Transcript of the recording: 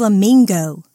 flamingo.